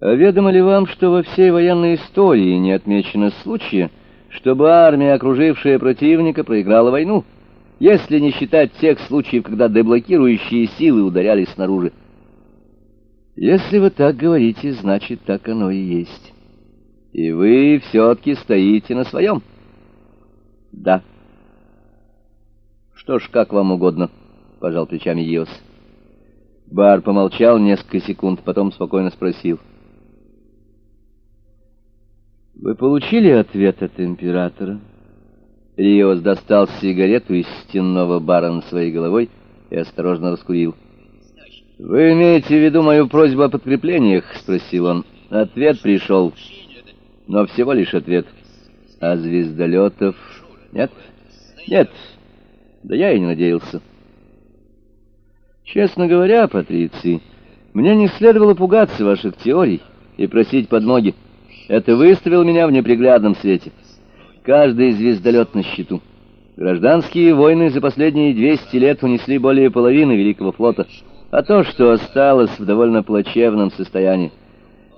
А ведомо ли вам, что во всей военной истории не отмечено случая, чтобы армия, окружившая противника, проиграла войну, если не считать тех случаев, когда деблокирующие силы ударяли снаружи? Если вы так говорите, значит, так оно и есть. И вы все-таки стоите на своем? Да. Что ж, как вам угодно, пожал плечами Йос. Бар помолчал несколько секунд, потом спокойно спросил — «Вы получили ответ от императора?» Риос достал сигарету из стенного бара над своей головой и осторожно раскурил. «Вы имеете в виду мою просьбу о подкреплениях?» — спросил он. «Ответ пришел, но всего лишь ответ. А звездолетов нет? Нет, да я и не надеялся. Честно говоря, Патриций, мне не следовало пугаться ваших теорий и просить подмоги. Это выставил меня в неприглядном свете. Каждый звездолет на счету. Гражданские войны за последние 200 лет унесли более половины Великого флота, а то, что осталось в довольно плачевном состоянии.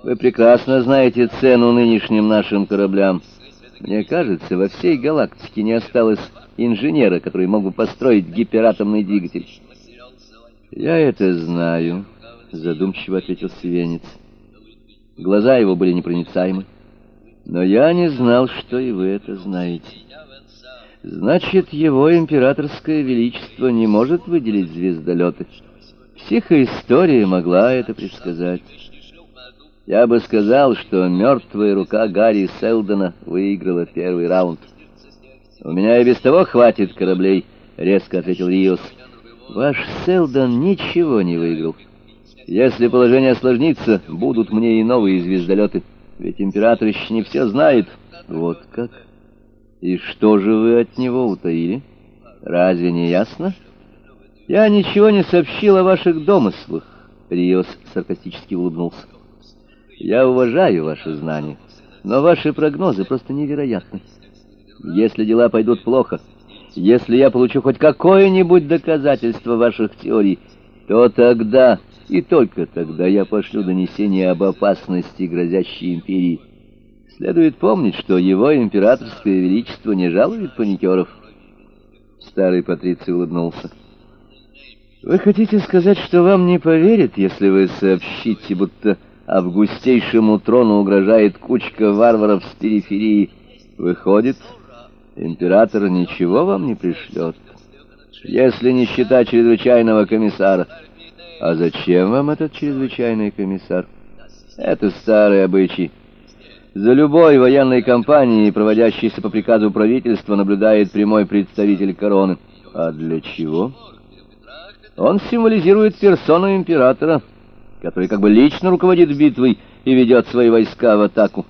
Вы прекрасно знаете цену нынешним нашим кораблям. Мне кажется, во всей галактике не осталось инженера, который мог бы построить гиператомный двигатель. «Я это знаю», — задумчиво ответил Свенец. Глаза его были непроницаемы. Но я не знал, что и вы это знаете. Значит, его императорское величество не может выделить звездолеты. Психоистория могла это предсказать. Я бы сказал, что мертвая рука Гарри Селдона выиграла первый раунд. «У меня и без того хватит кораблей», — резко ответил Риос. «Ваш Селдон ничего не выиграл». Если положение осложнится, будут мне и новые звездолеты. Ведь император еще не все знает. Вот как? И что же вы от него утаили? Разве не ясно? Я ничего не сообщил о ваших домыслах. Риос саркастически улыбнулся. Я уважаю ваши знания, но ваши прогнозы просто невероятны. Если дела пойдут плохо, если я получу хоть какое-нибудь доказательство ваших теорий, то тогда и только тогда я пошлю донесение об опасности, грозящей империи. Следует помнить, что его императорское величество не жалует паникеров. Старый Патриций улыбнулся. Вы хотите сказать, что вам не поверят, если вы сообщите, будто августейшему трону угрожает кучка варваров с периферии? Выходит, император ничего вам не пришлет, если не считать чрезвычайного комиссара. А зачем вам этот чрезвычайный комиссар? Это старый обычай. За любой военной кампанией, проводящейся по приказу правительства, наблюдает прямой представитель короны. А для чего? Он символизирует персону императора, который как бы лично руководит битвой и ведет свои войска в атаку.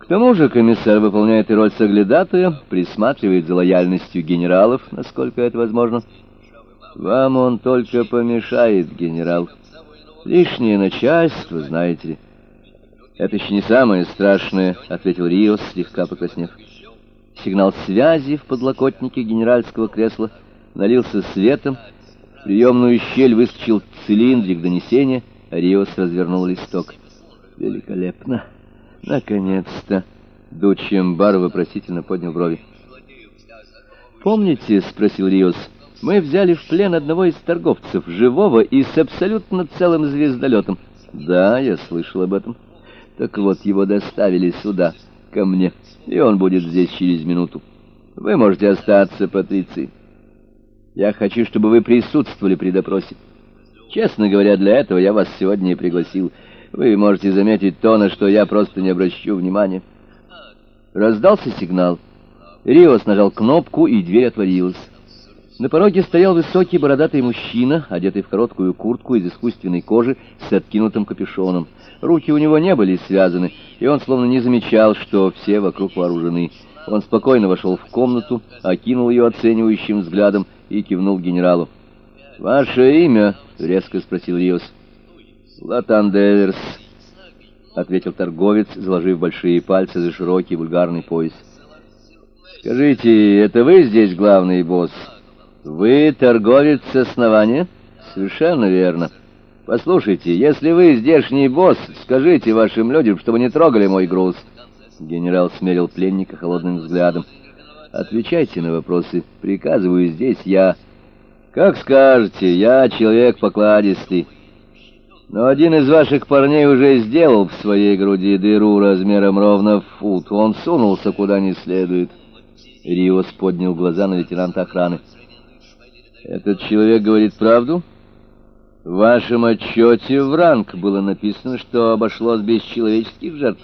К тому же комиссар выполняет и роль соглядатая, присматривает за лояльностью генералов, насколько это возможно. Вам он только помешает, генерал. Лишнее начальство, знаете ли. Это еще не самое страшное, ответил Риос, слегка покраснев. Сигнал связи в подлокотнике генеральского кресла налился светом. В приемную щель выскочил цилиндрик донесения, а Риос развернул листок. Великолепно. Наконец-то. Дучембар вопросительно поднял брови. «Помните?» — спросил Риос. Мы взяли в плен одного из торговцев, живого и с абсолютно целым звездолетом. Да, я слышал об этом. Так вот, его доставили сюда, ко мне, и он будет здесь через минуту. Вы можете остаться, Патриции. Я хочу, чтобы вы присутствовали при допросе. Честно говоря, для этого я вас сегодня и пригласил. Вы можете заметить то, на что я просто не обращу внимания. Раздался сигнал. Риос нажал кнопку, и дверь отворилась. На пороге стоял высокий бородатый мужчина, одетый в короткую куртку из искусственной кожи с откинутым капюшоном. Руки у него не были связаны, и он словно не замечал, что все вокруг вооружены. Он спокойно вошел в комнату, окинул ее оценивающим взглядом и кивнул генералу. «Ваше имя?» — резко спросил Риос. «Латан Деверс», — ответил торговец, заложив большие пальцы за широкий вульгарный пояс. «Скажите, это вы здесь главный босс?» «Вы торговец с основания?» «Совершенно верно. Послушайте, если вы здешний босс, скажите вашим людям, чтобы не трогали мой груз. Генерал смерил пленника холодным взглядом. Отвечайте на вопросы. Приказываю здесь я. Как скажете, я человек покладистый. Но один из ваших парней уже сделал в своей груди дыру размером ровно в фут. Он сунулся куда не следует. Риос поднял глаза на лейтенанта охраны. «Этот человек говорит правду?» «В вашем отчете в ранг было написано, что обошлось без человеческих жертв».